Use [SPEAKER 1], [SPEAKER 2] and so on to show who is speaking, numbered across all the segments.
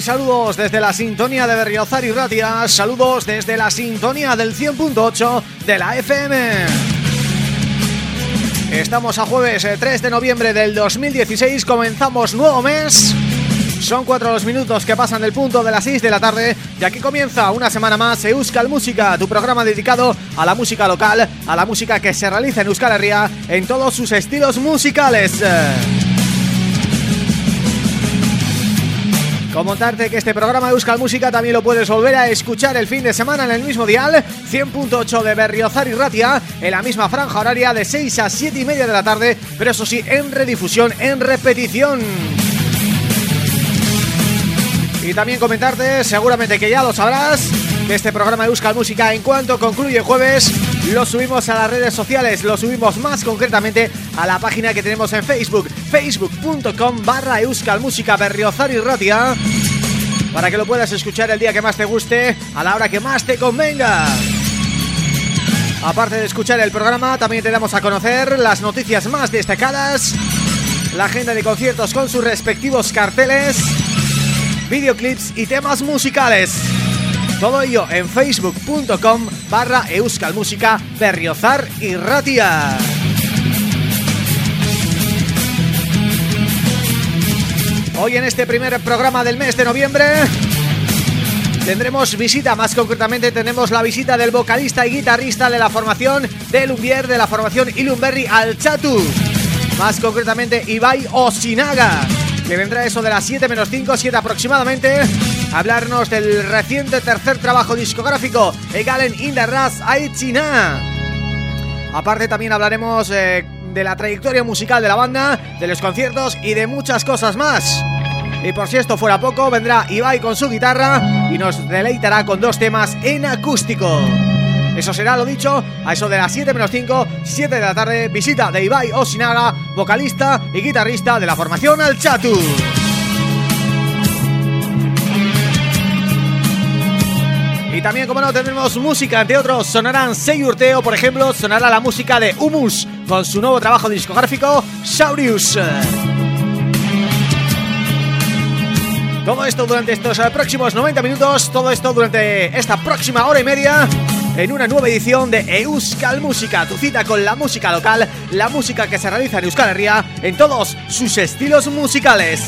[SPEAKER 1] Saludos desde la sintonía de Berriozar y Ratia, saludos desde la sintonía del 100.8 de la FM. Estamos a jueves 3 eh, de noviembre del 2016, comenzamos nuevo mes. Son cuatro los minutos que pasan del punto de las 6 de la tarde y aquí comienza una semana más Euskal Música, tu programa dedicado a la música local, a la música que se realiza en Euskal Herria en todos sus estilos musicales. Comentarte que este programa de Euskal Música también lo puedes volver a escuchar el fin de semana en el mismo dial 100.8 de Berriozar y Ratia en la misma franja horaria de 6 a 7 y media de la tarde pero eso sí, en redifusión, en repetición. Y también comentarte, seguramente que ya lo sabrás Que este programa de Euskal Música en cuanto concluye jueves Lo subimos a las redes sociales, lo subimos más concretamente a la página que tenemos en Facebook Facebook.com barra Euskal Música Berriozar y Ratia Para que lo puedas escuchar el día que más te guste, a la hora que más te convenga. Aparte de escuchar el programa, también te damos a conocer las noticias más destacadas La agenda de conciertos con sus respectivos carteles Videoclips y temas musicales. Todo ello en facebook.com barra euskalmusica berriozar y Hoy en este primer programa del mes de noviembre Tendremos visita, más concretamente tenemos la visita del vocalista y guitarrista de la formación de Lumbier, de la formación Ilumberri al Chatu. Más concretamente Ibai Osinaga, que vendrá eso de las 7 menos 5, 7 aproximadamente, hablarnos del reciente tercer trabajo discográfico, Egalen in the Ras Aichina. Aparte también hablaremos eh, de la trayectoria musical de la banda, de los conciertos y de muchas cosas más. Y por si esto fuera poco, vendrá Ibai con su guitarra y nos deleitará con dos temas en acústico. Eso será lo dicho, a eso de las 7 menos 5, 7 de la tarde, visita de Ibai Osinaga, vocalista y guitarrista de la formación Al Chatu. Y también, como no, tendremos música, entre otros, sonarán Seyurteo, por ejemplo, sonará la música de Humus con su nuevo trabajo discográfico, Saurius. Todo esto durante estos eh, próximos 90 minutos, todo esto durante esta próxima hora y media en una nueva edición de Euskal Música, tu cita con la música local, la música que se realiza en Euskal Herria en todos sus estilos musicales.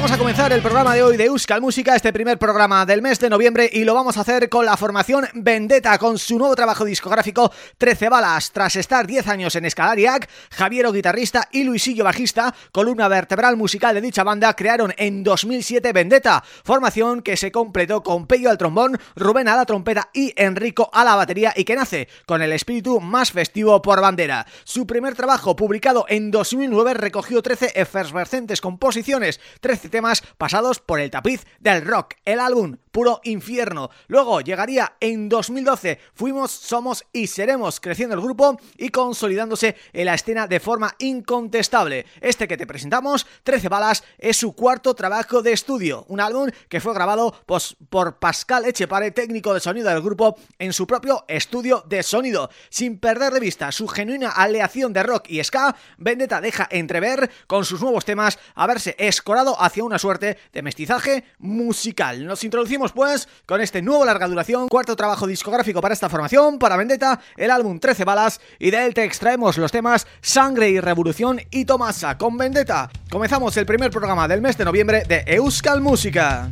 [SPEAKER 1] Vamos a comenzar el programa de hoy de Euskal Música, este primer programa del mes de noviembre y lo vamos a hacer con la formación Vendetta, con su nuevo trabajo discográfico 13 balas. Tras estar 10 años en Escalariac, Javiero guitarrista y Luisillo bajista, columna vertebral musical de dicha banda, crearon en 2007 Vendetta, formación que se completó con Pello al trombón, Rubén a la trompeta y Enrico a la batería y que nace con el espíritu más festivo por bandera. Su primer trabajo, publicado en 2009, recogió 13 efervescentes composiciones, 13 temas pasados por el tapiz del rock. El álbum Puro Infierno. Luego llegaría en 2012 Fuimos, Somos y Seremos creciendo el grupo y consolidándose en la escena de forma incontestable. Este que te presentamos, 13 balas, es su cuarto trabajo de estudio. Un álbum que fue grabado pues, por Pascal Echepare, técnico de sonido del grupo, en su propio estudio de sonido. Sin perder de vista su genuina aleación de rock y ska, Vendetta deja entrever con sus nuevos temas haberse escorado hacia una suerte de mestizaje musical. Nos introducimos pues con este nuevo larga duración, cuarto trabajo discográfico para esta formación, para Vendetta, el álbum 13 balas y de él te extraemos los temas Sangre y Revolución y Tomasa con Vendetta. Comenzamos el primer programa del mes de noviembre de Euskal Música.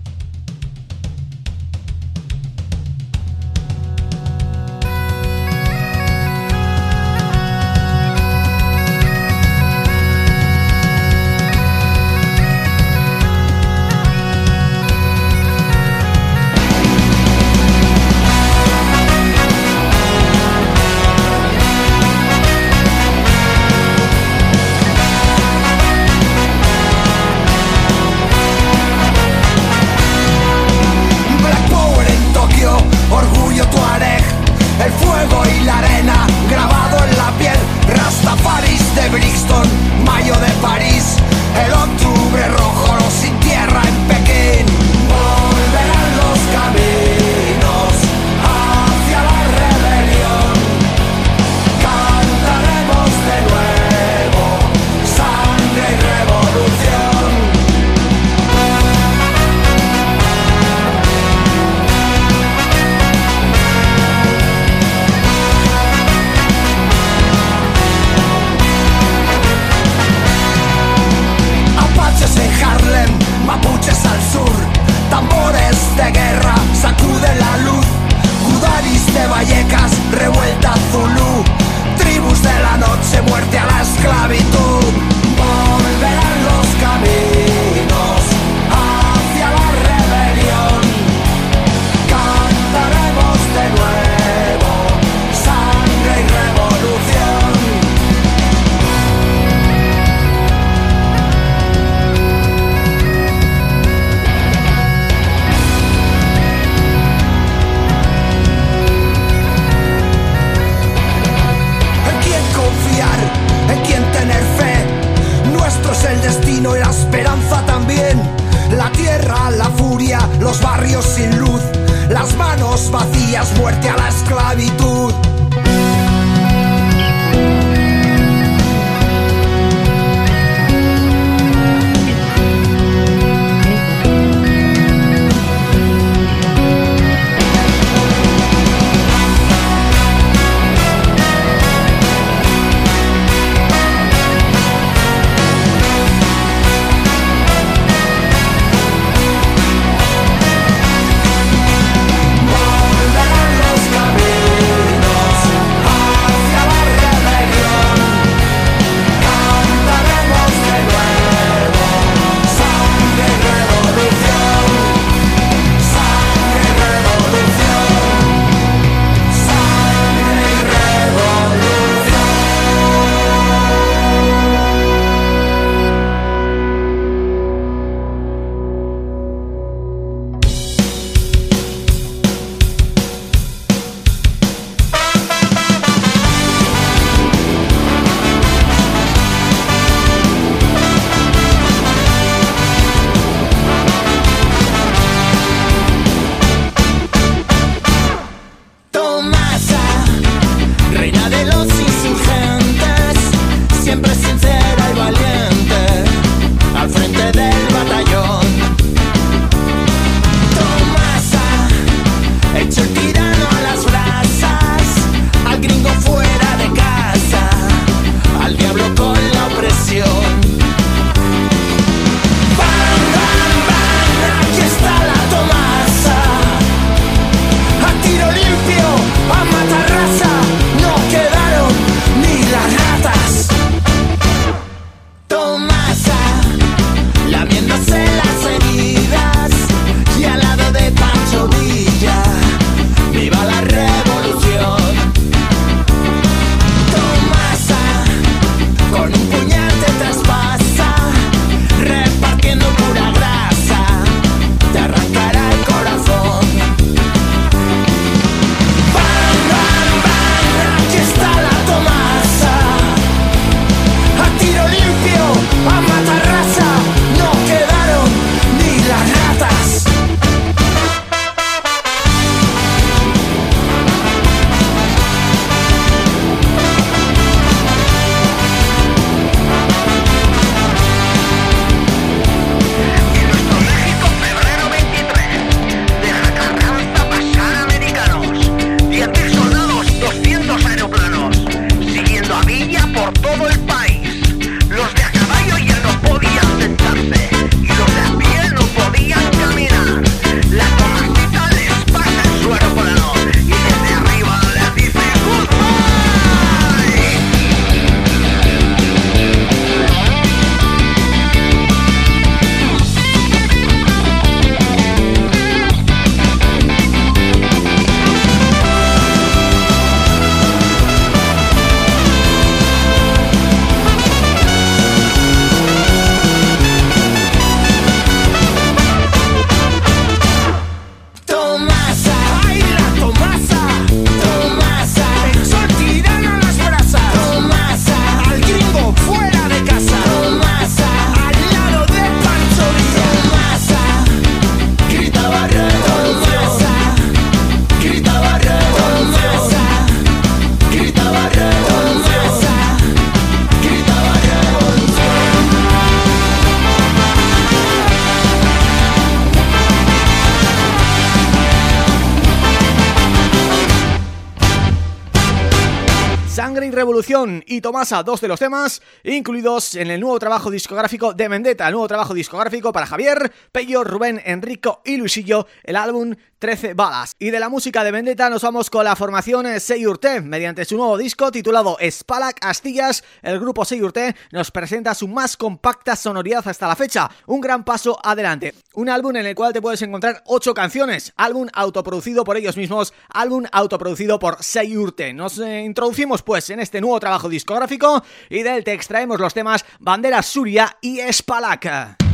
[SPEAKER 1] Y Tomasa, dos de los temas incluidos en el nuevo trabajo discográfico de Mendetta, el nuevo trabajo discográfico para Javier, Pello, Rubén, Enrico y Luisillo, el álbum 13 balas. Y de la música de Vendetta nos vamos con la formación Seyurte. Mediante su nuevo disco titulado Spalak Astillas, el grupo Seyurte nos presenta su más compacta sonoridad hasta la fecha. Un gran paso adelante. Un álbum en el cual te puedes encontrar 8 canciones. Álbum autoproducido por ellos mismos. Álbum autoproducido por Seyurte. Nos eh, introducimos pues en este nuevo trabajo discográfico y del te extraemos los temas Bandera Suria y Spalak.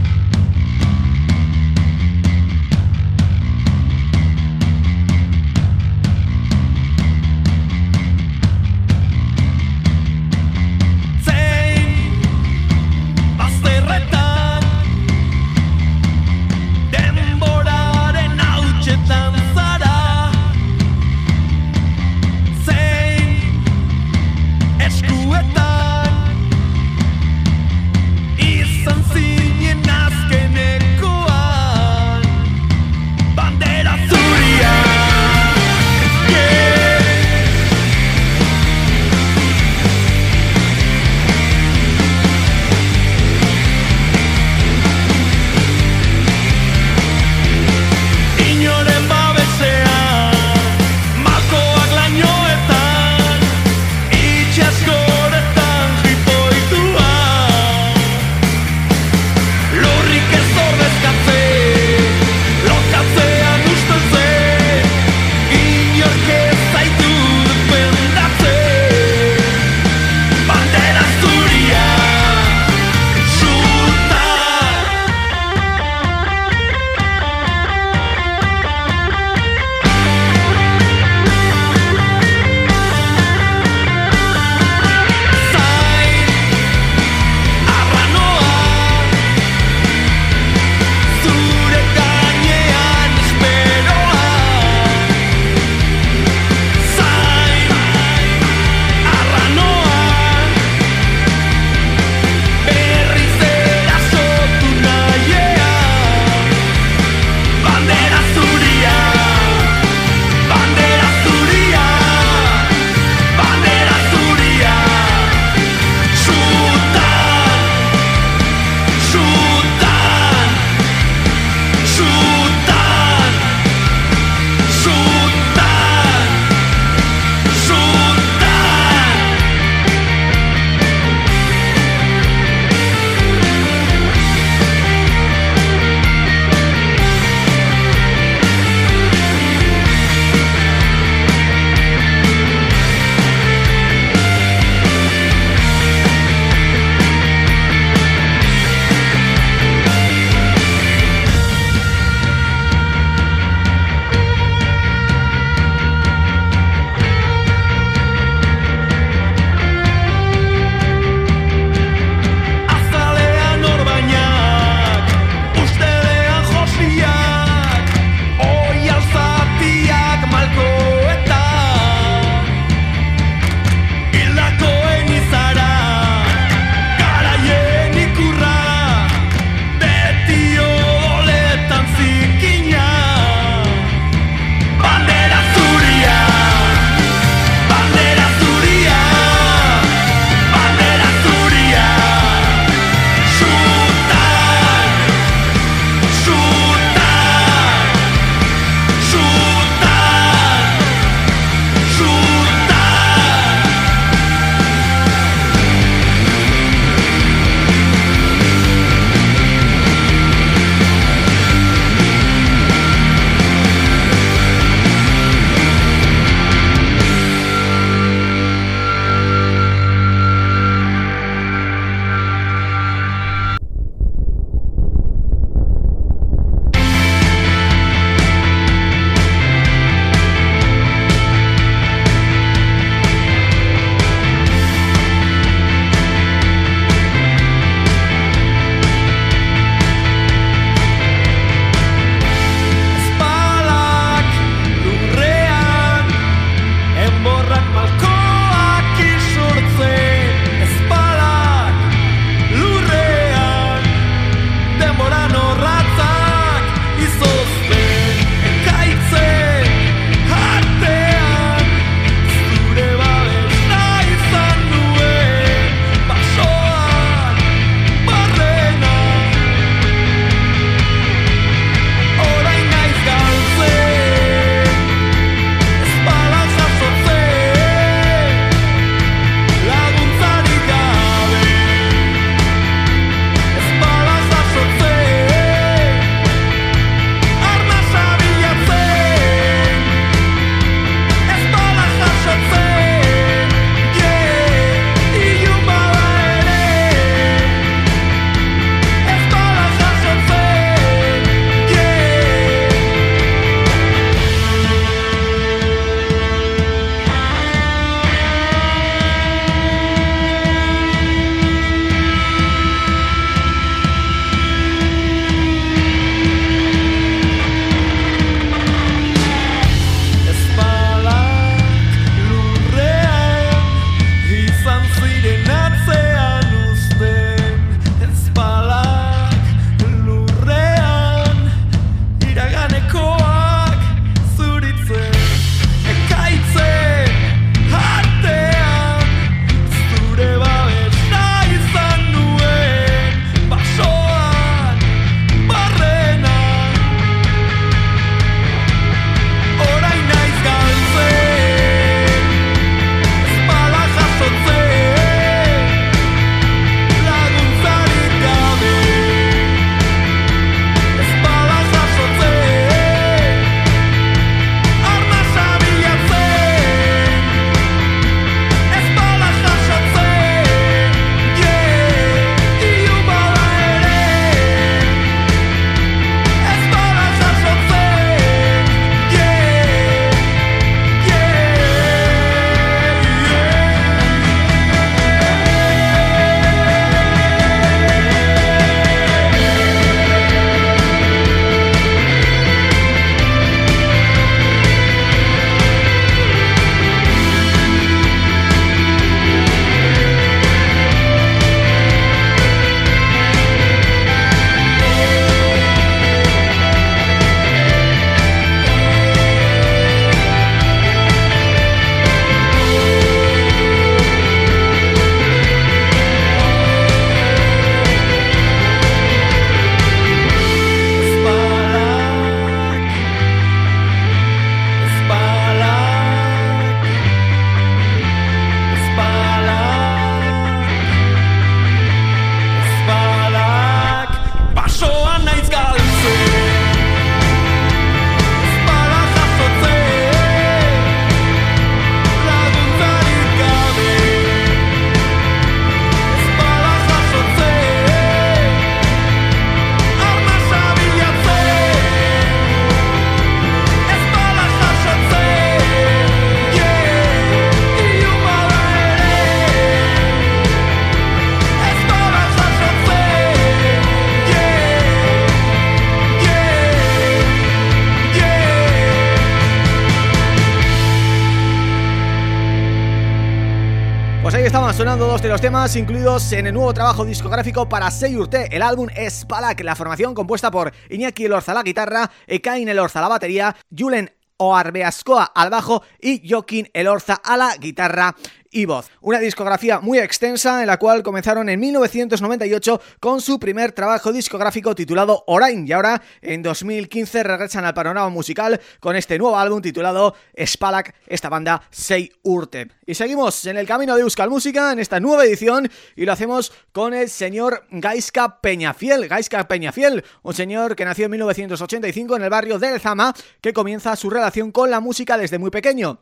[SPEAKER 1] Temas incluidos en el nuevo trabajo discográfico para Seyurte. El álbum es Palak, la formación compuesta por Iñaki Elorza la guitarra, Ekain Elorza la batería, Julen Oarbeascoa al bajo y Joaquín Elorza a la guitarra y voz. Una discografía muy extensa en la cual comenzaron en 1998 con su primer trabajo discográfico titulado Orain y ahora en 2015 regresan al panorama musical con este nuevo álbum titulado Spalak, esta banda Sei Urte. Y seguimos en el camino de Euskal Música en esta nueva edición y lo hacemos con el señor Gaiska Peñafiel, Gaiska Peñafiel, un señor que nació en 1985 en el barrio del Zama que comienza su relación con la música desde muy pequeño.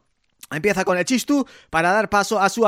[SPEAKER 1] Empieza con el chistu para dar paso a su,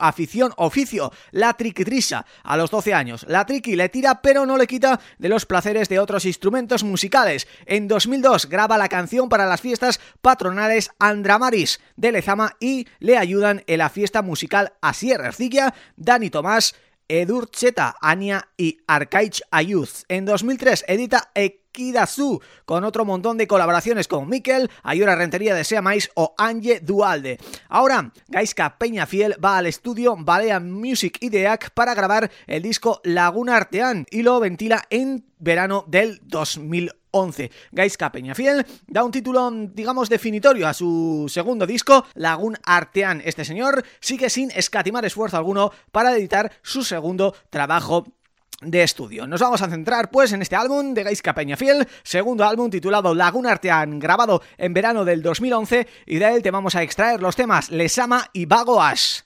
[SPEAKER 1] afición oficio, la triquitrisa, a los 12 años. La triqui le tira pero no le quita de los placeres de otros instrumentos musicales. En 2002 graba la canción para las fiestas patronales Andramaris de Lezama y le ayudan en la fiesta musical Asier Ercilla, Dani Tomás, Edur Cheta, Ania y Arcaich Ayuz. En 2003 edita Ekidazu, con otro montón de colaboraciones con Mikel, Ayora Rentería de Seamais o Ange Dualde. Ahora, Gaiska Peñafiel va al estudio Balea Music Ideac para grabar el disco Laguna Artean y lo ventila en verano del 2011. 11. Gaiska Peñafiel da un título, digamos, definitorio a su segundo disco, Lagun Artean. Este señor sigue sin escatimar esfuerzo alguno para editar su segundo trabajo de estudio. Nos vamos a centrar pues en este álbum de Gaiska Peñafiel, segundo álbum titulado Lagun Artean, grabado en verano del 2011 y de él te vamos a extraer los temas Lesama y Vago Ash.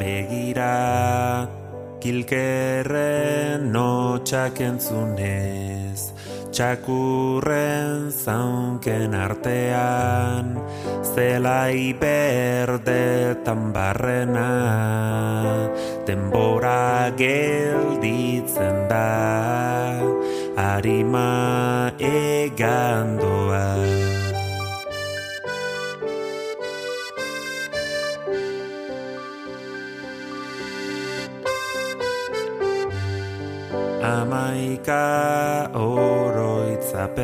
[SPEAKER 2] Begira Kilkerren notxak entzunez Txakurren zaunken artean Zelai berdetan barrena Denbora gelditzen da Arima egandoa Amaika oroitzapen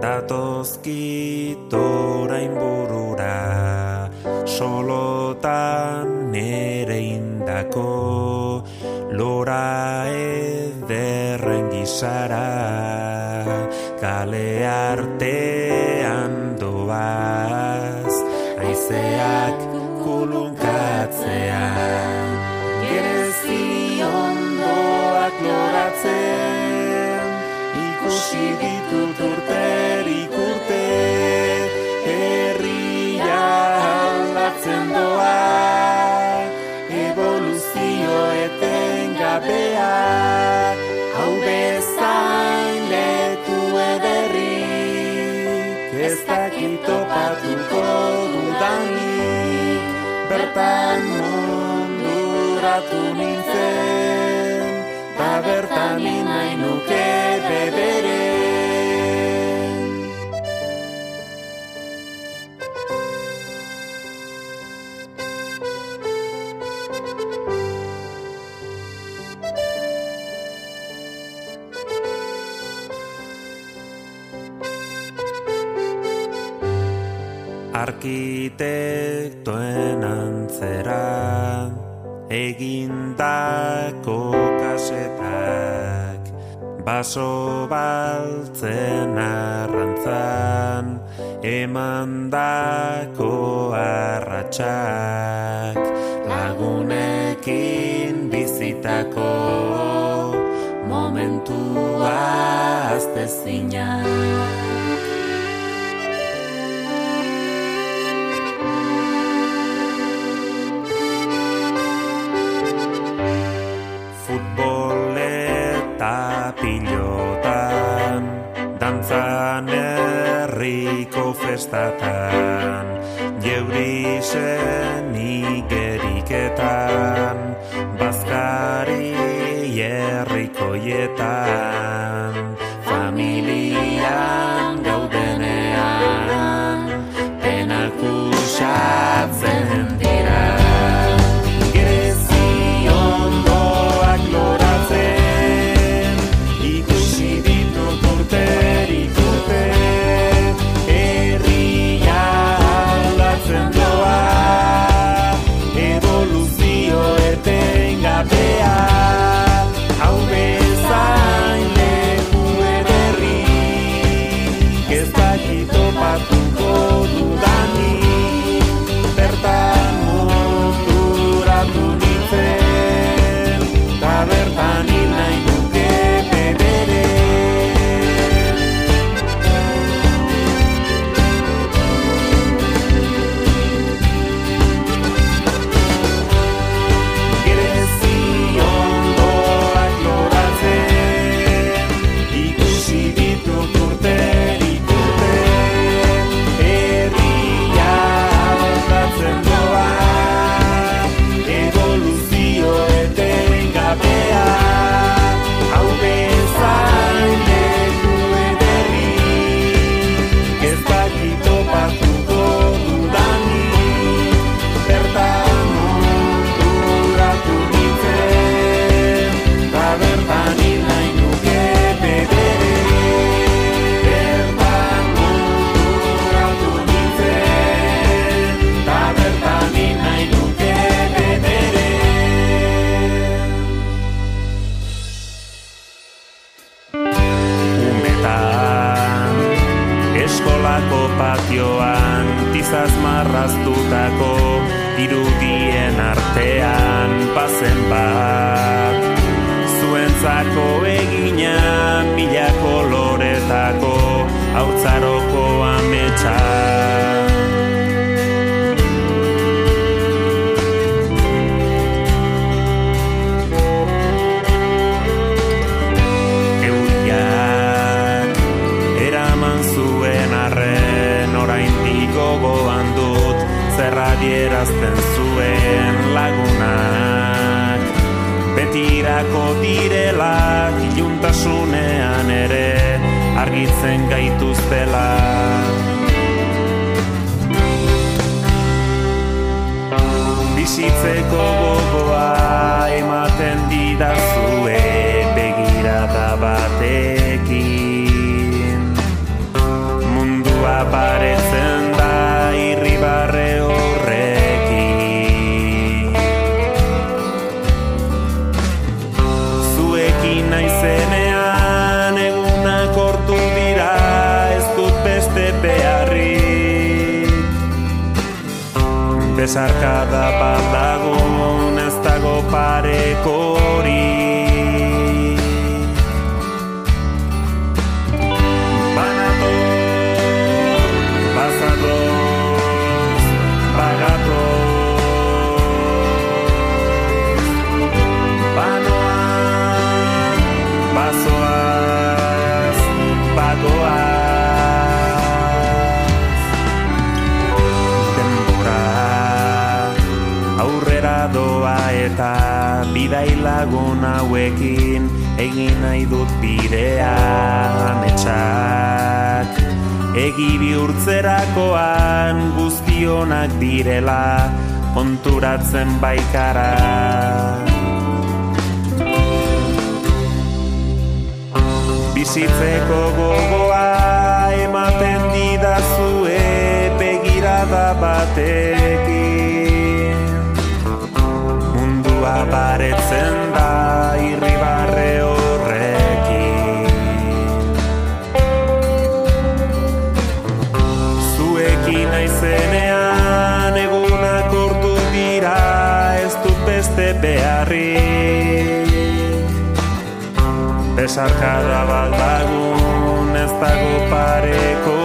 [SPEAKER 2] Datozkit orain burura. Solotan nere indako Lora ederren gizara Kale artean dakitopatuko dudanik bertan munduratu nintzen bertan nahi nuke bebere Arkitektoen antzera egindako kasetak baso baltzen arrantzan emandako arratsak lagunekin bizitako momentua festatan, herriko festatan, jeuri zen igeriketan, bazkari herriko. Besarkada bat lagun ez dago parekorik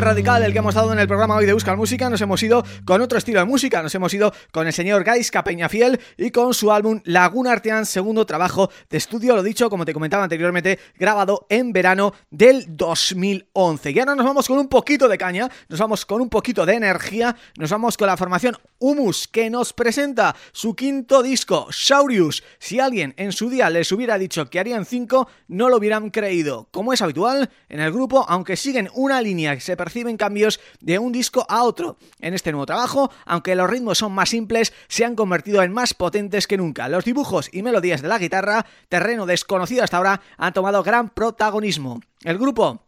[SPEAKER 1] Radical el que hemos dado en el programa hoy de Buscar Música. Nos hemos ido con otro estilo de música. Nos hemos ido con el señor Gaisca Peñafiel Y con su álbum Laguna Artean Segundo trabajo de estudio. Lo dicho, como te comentaba anteriormente Grabado en verano del 2011 Y ahora nos vamos con un poquito de caña Nos vamos con un poquito de energía Nos vamos con la formación Humus Que nos presenta su quinto disco Saurius Si alguien en su día les hubiera dicho que harían cinco No lo hubieran creído. Como es habitual en el grupo Aunque siguen una línea que se perciben cambios de un disco a otro. En este nuevo trabajo, aunque los ritmos son más simples, se han convertido en más potentes que nunca. Los dibujos y melodías de la guitarra, terreno desconocido hasta ahora, han tomado gran protagonismo. El grupo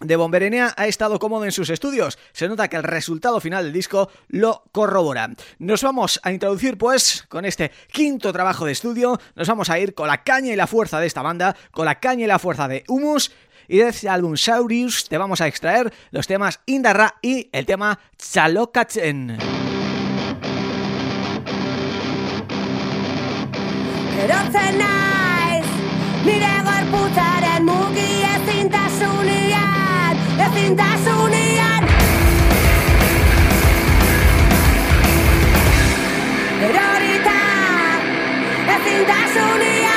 [SPEAKER 1] de Bomberenea ha estado cómodo en sus estudios. Se nota que el resultado final del disco lo corrobora. Nos vamos a introducir pues con este quinto trabajo de estudio. Nos vamos a ir con la caña y la fuerza de esta banda, con la caña y la fuerza de Humus y de ese álbum Saurius te vamos a extraer los temas Indarra y el tema Chalokachen.
[SPEAKER 3] Erotzen naiz, nire gorputzaren mugi ezintasunian, ezintasunian. Erorita, ezintasunian.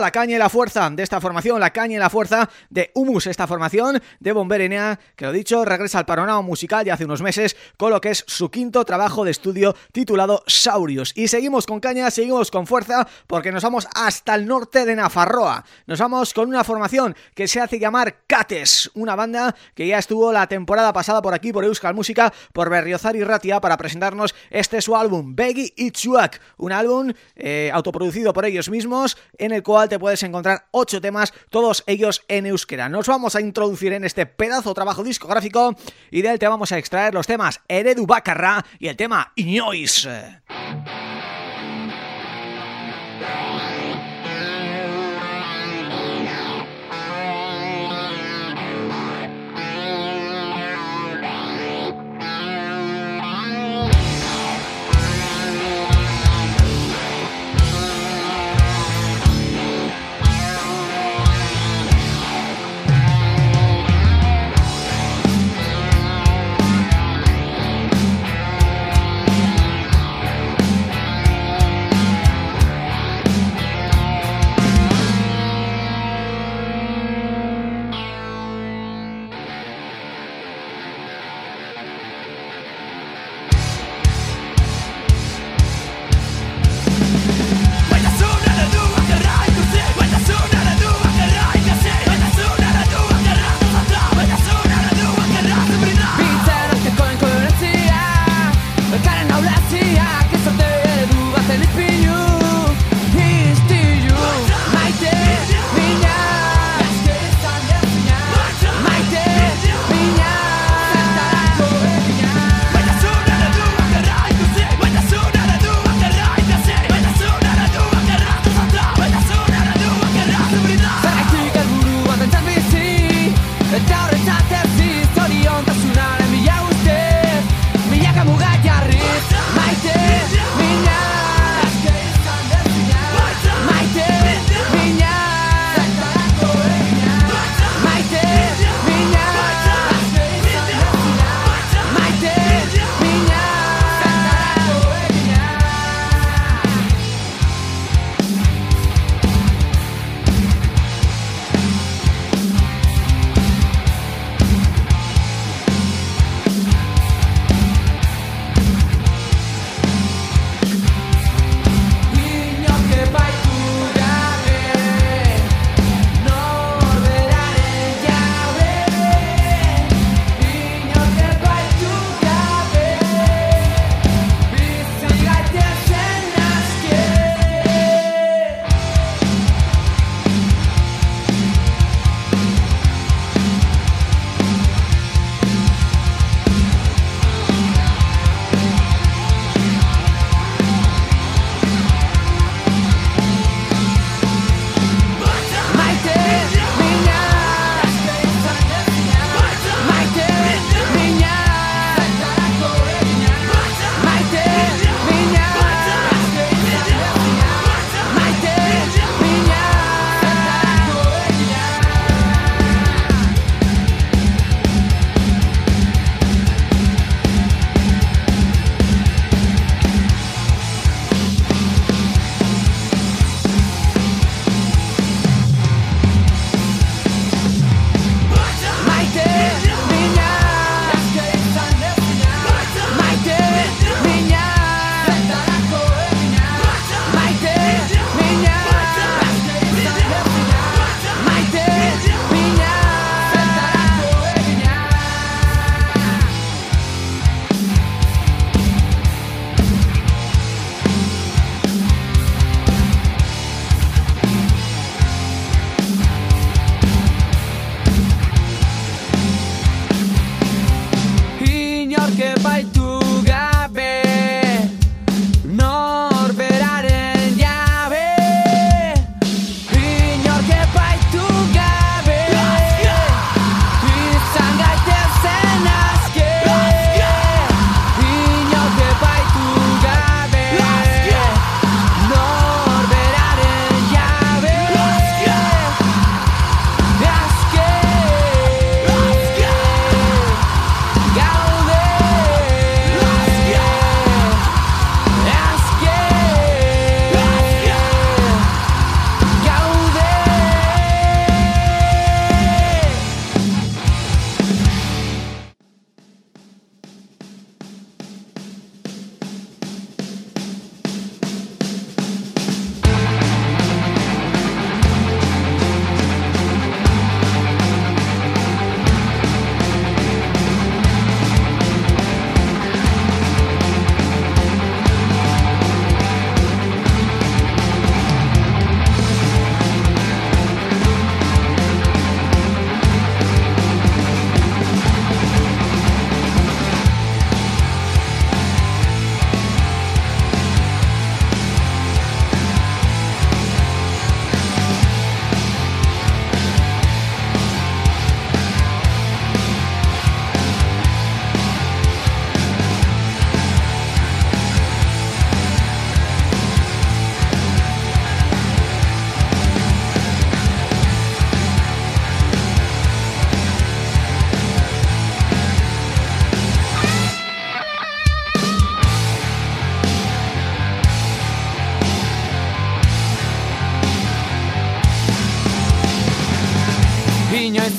[SPEAKER 1] La caña y la fuerza de esta formación, la caña y la fuerza de Humus, esta formación de Bomberenea, que lo dicho, regresa al panorama musical ya hace unos meses con lo que es su quinto trabajo de estudio titulado Saurius. Y seguimos con caña, seguimos con fuerza, porque nos vamos hasta el norte de Nafarroa. Nos vamos con una formación que se hace llamar Cates, una banda que ya estuvo la temporada pasada por aquí, por Euskal Música, por Berriozar y Ratia, para presentarnos este su álbum, Beggy Itchuak, un álbum eh, autoproducido por ellos mismos, en el cual te puedes encontrar ocho temas, todos ellos en euskera. Nos vamos a introducir en este pedazo trabajo discográfico y de él te vamos a extraer los temas Eredu Bacarra y el tema Iñois.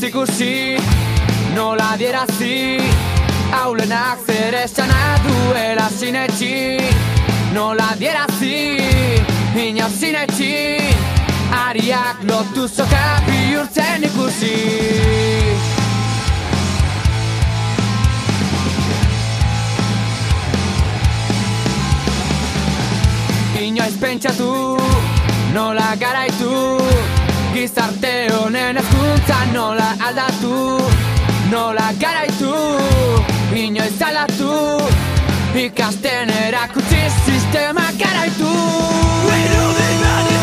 [SPEAKER 3] Ikusi Nola dierazi Aulenak zer esana duela sinetxi. Nola dierazi Inor sinetxi. Ariak lotu zoka bihurtzen ikusi. Inoiz pentsatu Nola garaitu Gizarte honen ezkuntza nola aldatu Nola garaitu Inoiz aldatu Ikasten erakutsi sistema garaitu.
[SPEAKER 2] Irudimen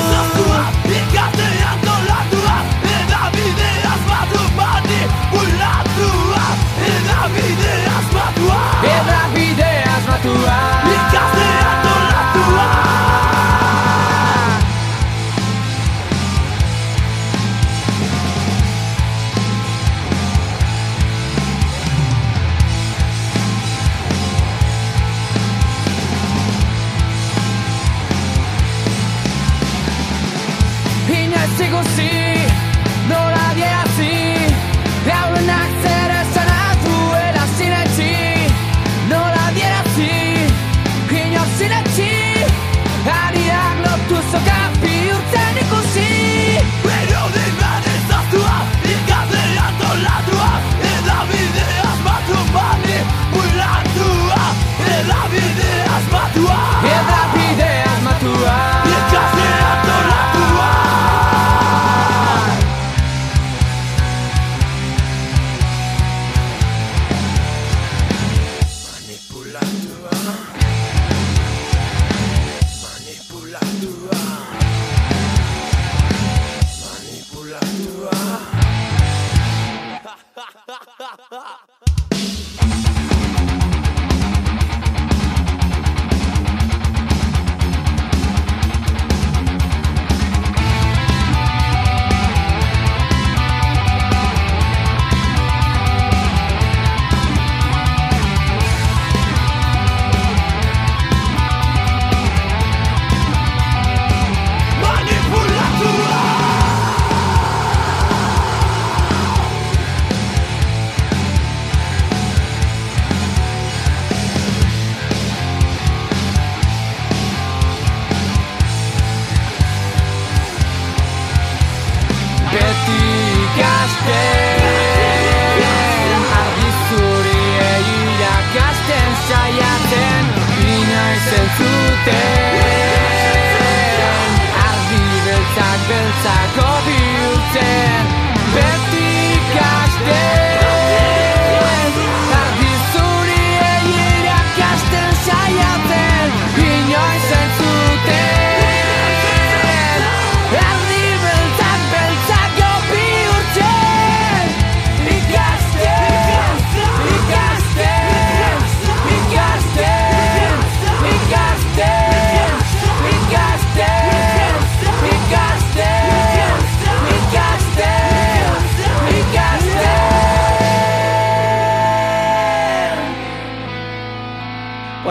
[SPEAKER 3] πετύχαστε.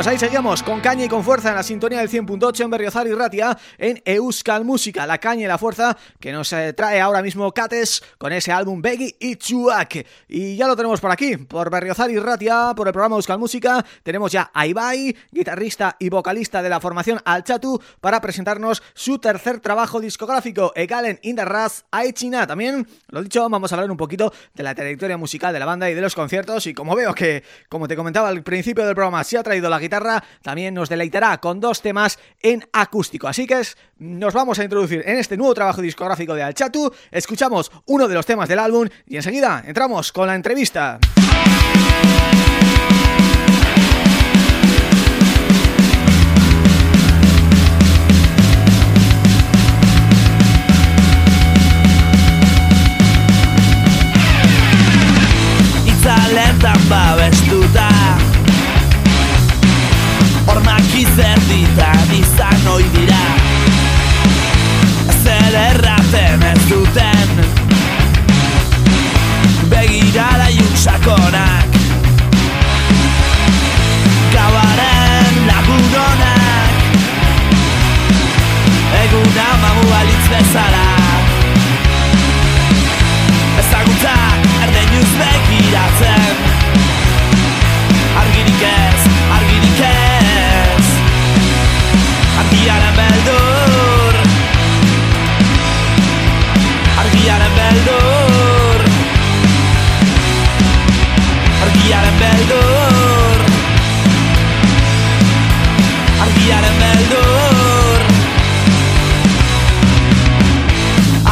[SPEAKER 1] Pues ahí seguimos, con caña y con fuerza en la sintonía del 100.8 en Berriozar y Ratia, en Euskal Música, la caña y la fuerza que nos eh, trae ahora mismo Cates con ese álbum Beggy y Chuak. Y ya lo tenemos por aquí, por Berriozar y Ratia, por el programa Euskal Música, tenemos ya a Ibai, guitarrista y vocalista de la formación Alchatu, para presentarnos su tercer trabajo discográfico, Egalen in the Raz Aichina. También, lo dicho, vamos a hablar un poquito de la trayectoria musical de la banda y de los conciertos, y como veo que, como te comentaba al principio del programa, se ha traído la guitarra, también nos deleitará con dos temas en acústico. Así que es, nos vamos a introducir en este nuevo trabajo discográfico de Alchatu, escuchamos uno de los temas del álbum y enseguida entramos con la entrevista.
[SPEAKER 2] Hormak izerditan izan ohi dira. Zer erraten ez duten. Begirada sakonak. Gauaren lagunonak Eguna mamu balitz bezala beldur Argiaren beldur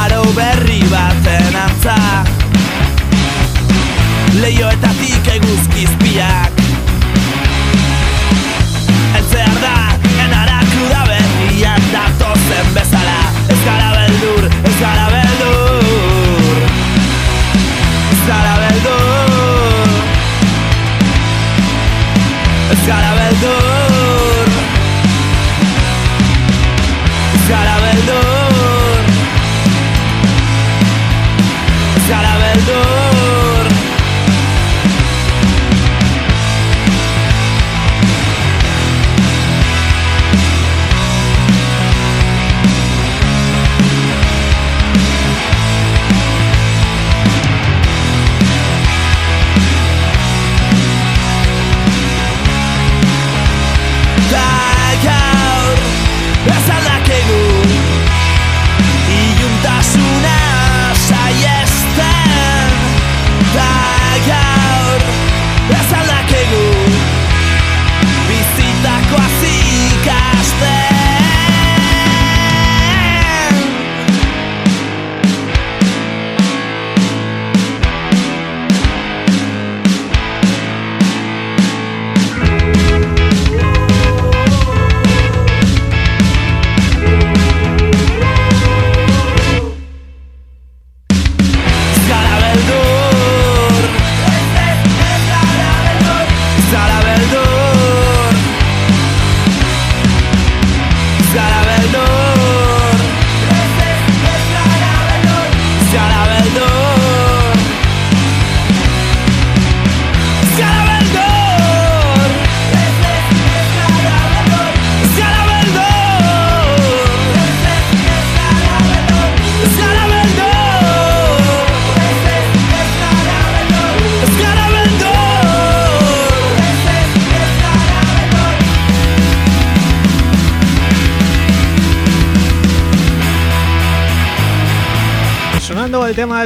[SPEAKER 2] Aro berri batzen
[SPEAKER 1] antza. Leioetatik eguzkizpiak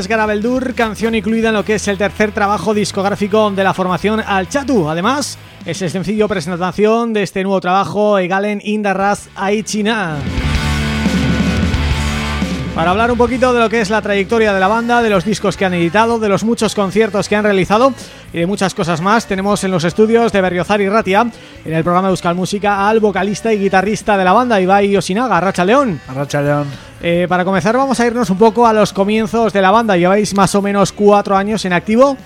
[SPEAKER 1] es Garabeldur, canción incluida en lo que es el tercer trabajo discográfico de la formación Al Chatu. Además, es el sencillo presentación de este nuevo trabajo, Egalen Indarraz Aichina. Para hablar un poquito de lo que es la trayectoria de la banda, de los discos que han editado, de los muchos conciertos que han realizado y de muchas cosas más, tenemos en los estudios de Berriozar y Ratia, en el programa de Euskal Música, al vocalista y guitarrista de la banda, Ibai Osinaga, Racha León.
[SPEAKER 4] Arracha León.
[SPEAKER 1] Eh, para comenzar vamos a irnos un poco a los comienzos de la banda. Lleváis más o menos cuatro años en activo,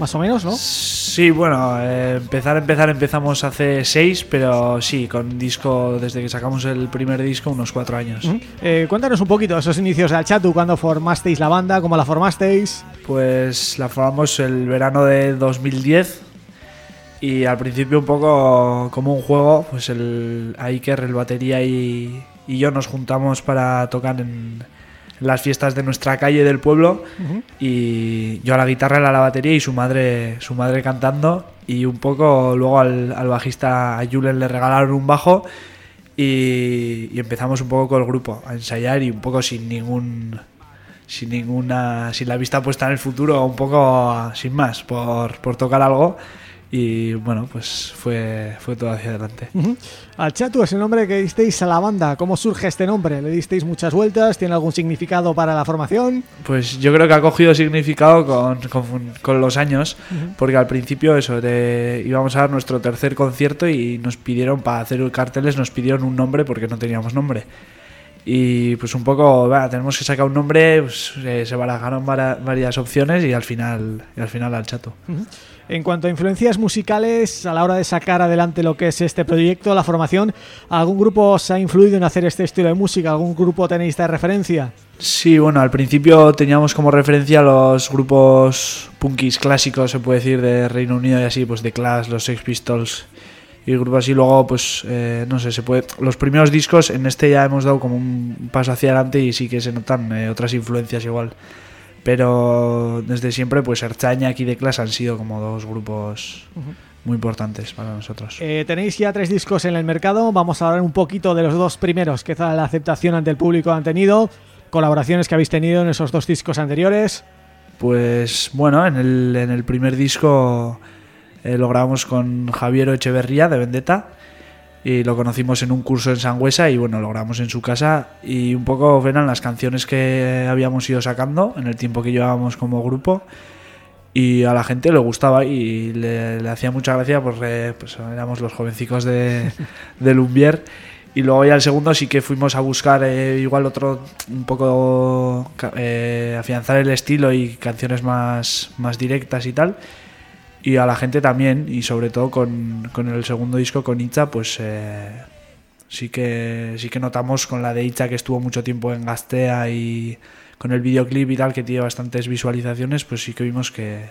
[SPEAKER 1] más o menos, ¿no?
[SPEAKER 4] Sí, bueno, eh, empezar, empezar, empezamos hace seis, pero sí, con disco, desde que sacamos el primer disco, unos cuatro años.
[SPEAKER 1] Eh, cuéntanos un poquito esos inicios de Alchatu, cuando formasteis la banda, cómo la formasteis.
[SPEAKER 4] Pues la formamos el verano de 2010 y al principio un poco como un juego, pues el Iker, el batería y, y yo nos juntamos para tocar en las fiestas de nuestra calle del pueblo y yo a la guitarra, a la batería y su madre su madre cantando y un poco luego al, al bajista a Julen le regalaron un bajo y, y empezamos un poco con el grupo a ensayar y un poco sin ningún sin ninguna sin la vista puesta en el futuro un poco sin más por, por tocar algo y bueno pues fue fue todo hacia adelante
[SPEAKER 1] Alchatu es el nombre que disteis a la banda. ¿Cómo surge este nombre? ¿Le disteis muchas vueltas? ¿Tiene algún significado para la formación?
[SPEAKER 4] Pues yo creo que ha cogido significado con, con, con los años, porque al principio eso, de, íbamos a dar nuestro tercer concierto y nos pidieron, para hacer carteles, nos pidieron un nombre porque no teníamos nombre. Y pues un poco, tenemos que sacar un nombre, pues, eh, se barajaron varias opciones y al final, y al final al chato.
[SPEAKER 1] En cuanto a influencias musicales, a la hora de sacar adelante lo que es este proyecto, la formación, ¿algún grupo os ha influido en hacer este estilo de música? ¿Algún grupo tenéis de referencia?
[SPEAKER 4] Sí, bueno, al principio teníamos como referencia los grupos punkis clásicos, se puede decir, de Reino Unido y así, pues de Clash, los Sex Pistols y grupos así. Luego, pues, eh, no sé, se puede. Los primeros discos, en este ya hemos dado como un paso hacia adelante y sí que se notan eh, otras influencias igual. Pero desde siempre, pues Erchañak y The Clash han sido como dos grupos muy importantes para nosotros.
[SPEAKER 1] Eh, tenéis ya tres discos en el mercado, vamos a hablar un poquito de los dos primeros, qué tal la aceptación ante el público han tenido, colaboraciones que habéis tenido en esos dos discos anteriores.
[SPEAKER 4] Pues bueno, en el, en el primer disco eh, lo grabamos con Javier Echeverría de Vendetta y lo conocimos en un curso en Sangüesa y bueno, lo grabamos en su casa y un poco eran las canciones que habíamos ido sacando en el tiempo que llevábamos como grupo y a la gente le gustaba y le, le hacía mucha gracia porque pues, éramos los jovencicos de, de Lumbier. Y luego ya el segundo sí que fuimos a buscar eh, igual otro un poco eh, afianzar el estilo y canciones más, más directas y tal y a la gente también y sobre todo con, con el segundo disco con Itza pues eh, sí que sí que notamos con la de Itza que estuvo mucho tiempo en Gastea y con el videoclip y tal que tiene bastantes visualizaciones pues sí que vimos que,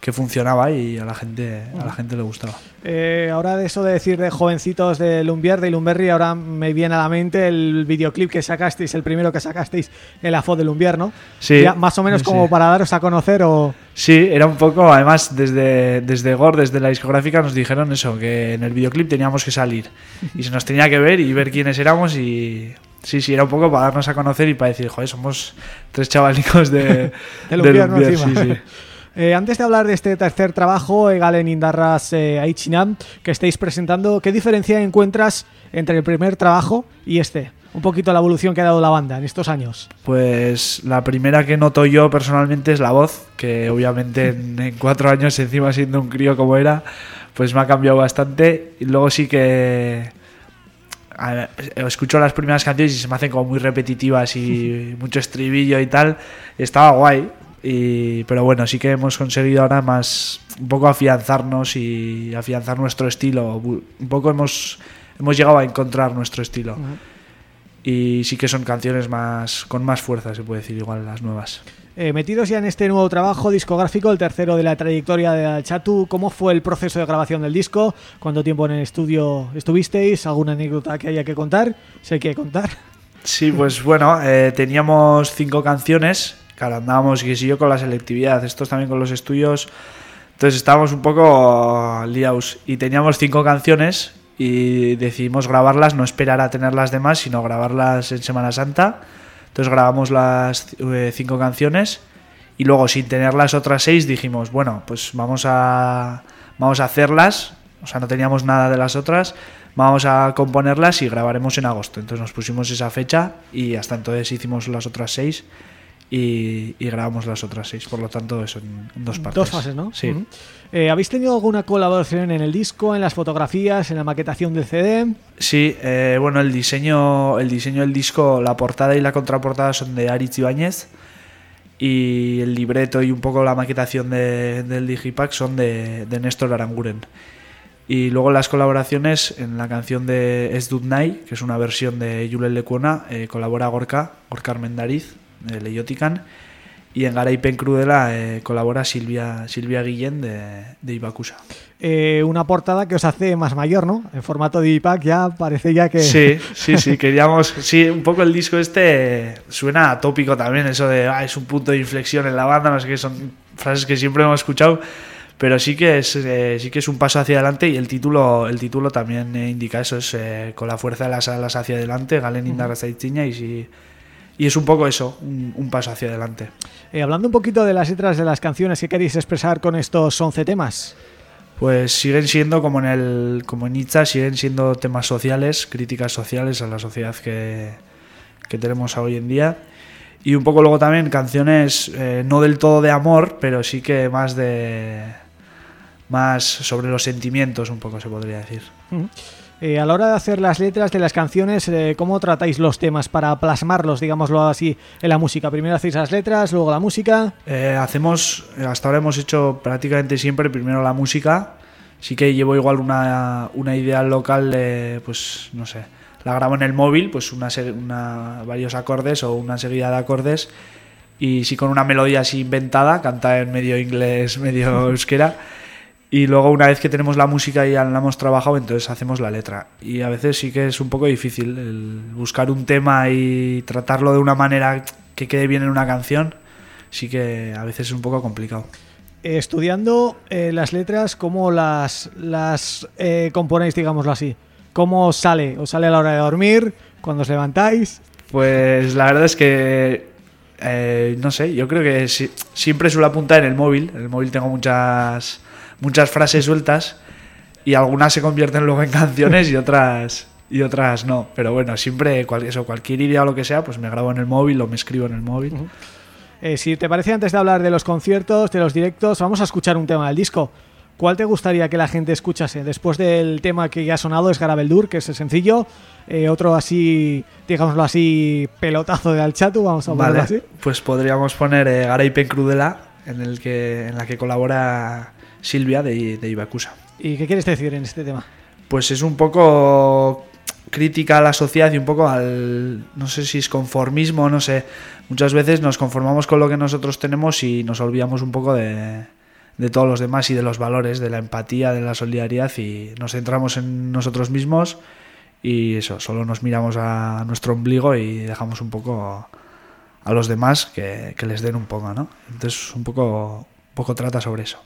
[SPEAKER 4] que funcionaba y a la gente a la gente le gustaba
[SPEAKER 1] Eh, ahora de eso de decir de jovencitos de Lumbier, de Lumberry, ahora me viene a la mente el videoclip que sacasteis, el primero que sacasteis, el AFO de Lumbier, ¿no?
[SPEAKER 4] Sí,
[SPEAKER 1] Ya más o menos
[SPEAKER 4] sí.
[SPEAKER 1] como para daros a conocer o...
[SPEAKER 4] Sí, era un poco, además desde, desde Gore, desde la discográfica nos dijeron eso, que en el videoclip teníamos que salir y se nos tenía que ver y ver quiénes éramos y sí, sí, era un poco para darnos a conocer y para decir, joder, somos tres chavalicos de,
[SPEAKER 1] De Lumbier, ¿no?
[SPEAKER 4] Lumbier", sí, sí.
[SPEAKER 1] Eh, antes de hablar de este tercer trabajo, Egalen Indarras eh, Aichinam, que estáis presentando, ¿qué diferencia encuentras entre el primer trabajo y este? Un poquito la evolución que ha dado la banda en estos años.
[SPEAKER 4] Pues la primera que noto yo personalmente es la voz, que obviamente en, cuatro años, encima siendo un crío como era, pues me ha cambiado bastante. Y luego sí que escucho las primeras canciones y se me hacen como muy repetitivas y mucho estribillo y tal. estaba guay. Y, pero bueno, sí que hemos conseguido ahora más un poco afianzarnos y afianzar nuestro estilo. Un poco hemos, hemos llegado a encontrar nuestro estilo. Y sí que son canciones más con más fuerza, se puede decir, igual las nuevas.
[SPEAKER 1] Eh, metidos ya en este nuevo trabajo discográfico, el tercero de la trayectoria de Alchatu, ¿cómo fue el proceso de grabación del disco? ¿Cuánto tiempo en el estudio estuvisteis? ¿Alguna anécdota que haya que contar? Si hay que contar.
[SPEAKER 4] Sí, pues bueno, eh, teníamos cinco canciones, claro, andábamos que si yo con la selectividad, estos también con los estudios, entonces estábamos un poco liados. Y teníamos cinco canciones y decidimos grabarlas, no esperar a tener las demás, sino grabarlas en Semana Santa. Entonces grabamos las eh, cinco canciones y luego sin tener las otras seis dijimos, bueno, pues vamos a, vamos a hacerlas, o sea, no teníamos nada de las otras, vamos a componerlas y grabaremos en agosto. Entonces nos pusimos esa fecha y hasta entonces hicimos las otras seis y, y grabamos las otras seis. Por lo tanto, en dos partes.
[SPEAKER 1] Dos fases, ¿no?
[SPEAKER 4] Sí.
[SPEAKER 1] Eh, ¿Habéis tenido alguna colaboración en el disco, en las fotografías, en la maquetación del CD?
[SPEAKER 4] Sí, eh, bueno, el diseño, el diseño del disco, la portada y la contraportada son de Aritz Ibáñez y el libreto y un poco la maquetación de- del Digipack son de, de Néstor Aranguren. Y luego las colaboraciones en la canción de Es Dudnay, que es una versión de Julen Lecuona, eh, colabora Gorka, Gorka Armendariz, de Leiotican, y en Garaipen Crudela eh, colabora Silvia, Silvia Guillén de, de Ibakusa.
[SPEAKER 1] Eh, una portada que os hace más mayor, ¿no? En formato de IPAC ya parece ya que...
[SPEAKER 4] Sí, sí, sí, queríamos. Sí, un poco el disco este suena atópico también, eso de "Ah, es un punto de inflexión en la banda, no sé qué, son frases que siempre hemos escuchado, pero sí que es eh, sí que es un paso hacia adelante y el título el título también eh, indica eso, es eh, con la fuerza de las alas hacia adelante, Galen Indarrazaitziña y sí. Y es un poco eso, un, un paso hacia adelante.
[SPEAKER 1] Eh, hablando un poquito de las letras de las canciones que queréis expresar con estos 11 temas.
[SPEAKER 4] Pues siguen siendo como en el como en Itza, siguen siendo temas sociales, críticas sociales a la sociedad que, que tenemos hoy en día. Y un poco luego también canciones eh, no del todo de amor, pero sí que más de más sobre los sentimientos un poco se podría decir.
[SPEAKER 1] Eh, a la hora de hacer las letras de las canciones, eh, ¿cómo tratáis los temas para plasmarlos, digámoslo así, en la música? Primero hacéis las letras, luego la música.
[SPEAKER 4] Eh, hacemos, hasta ahora hemos hecho prácticamente siempre primero la música. Sí que llevo igual una, una idea local de, pues, no sé, la grabo en el móvil, pues una, varios acordes o una seguida de acordes. Y sí con una melodía así inventada, cantada en medio inglés, medio euskera. Y luego una vez que tenemos la música y ya la hemos trabajado, entonces hacemos la letra. Y a veces sí que es un poco difícil el buscar un tema y tratarlo de una manera que quede bien en una canción. Sí que a veces es un poco complicado.
[SPEAKER 1] Eh, estudiando eh, las letras, ¿cómo las, las eh, componéis, digámoslo así? ¿Cómo os sale? ¿Os sale a la hora de dormir? ¿Cuando os levantáis?
[SPEAKER 4] Pues la verdad es que eh, no sé, yo creo que si- siempre suelo apuntar en el móvil. En el móvil tengo muchas muchas frases sueltas y algunas se convierten luego en canciones y otras y otras no. Pero bueno, siempre cual- eso, cualquier idea o lo que sea, pues me grabo en el móvil o me escribo en el móvil.
[SPEAKER 1] Eh, si te parece, antes de hablar de los conciertos, de los directos, vamos a escuchar un tema del disco. ¿Cuál te gustaría que la gente escuchase? Después del tema que ya ha sonado, es Garabeldur, que es el sencillo. Eh, otro así, digámoslo así, pelotazo de Alchatu, vamos a ponerlo
[SPEAKER 4] Vale,
[SPEAKER 1] así.
[SPEAKER 4] pues podríamos poner eh, Garaipen Crudela, en, el que, en la que colabora Silvia de, de Ibacusa.
[SPEAKER 1] ¿Y qué quieres decir en este tema?
[SPEAKER 4] Pues es un poco crítica a la sociedad y un poco al, no sé si es conformismo, no sé. Muchas veces nos conformamos con lo que nosotros tenemos y nos olvidamos un poco de, de todos los demás y de los valores, de la empatía, de la solidaridad y nos centramos en nosotros mismos y eso, solo nos miramos a nuestro ombligo y dejamos un poco a los demás que, que les den un poco, ¿no? Entonces un poco, un poco trata sobre eso.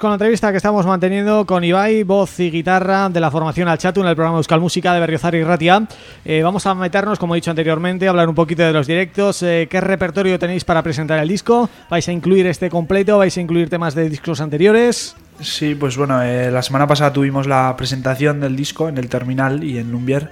[SPEAKER 1] Con la entrevista que estamos manteniendo con Ibai, voz y guitarra de la formación Alchatu en el programa Euskal Música de Berriozar y Ratia. Eh, vamos a meternos, como he dicho anteriormente, a hablar un poquito de los directos. Eh, ¿Qué repertorio tenéis para presentar el disco? ¿Vais a incluir este completo? ¿Vais a incluir temas de discos anteriores?
[SPEAKER 4] Sí, pues bueno, eh, la semana pasada tuvimos la presentación del disco en el Terminal y en Lumbier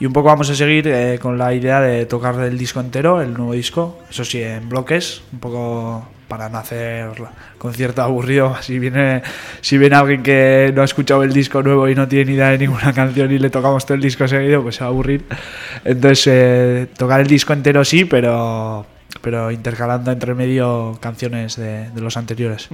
[SPEAKER 4] y un poco vamos a seguir eh, con la idea de tocar el disco entero, el nuevo disco, eso sí, en bloques, un poco para no hacer concierto aburrido. Si viene, si viene alguien que no ha escuchado el disco nuevo y no tiene ni idea de ninguna canción y le tocamos todo el disco seguido, pues se va a aburrir. Entonces, eh, tocar el disco entero sí, pero pero intercalando entre medio canciones de, los anteriores.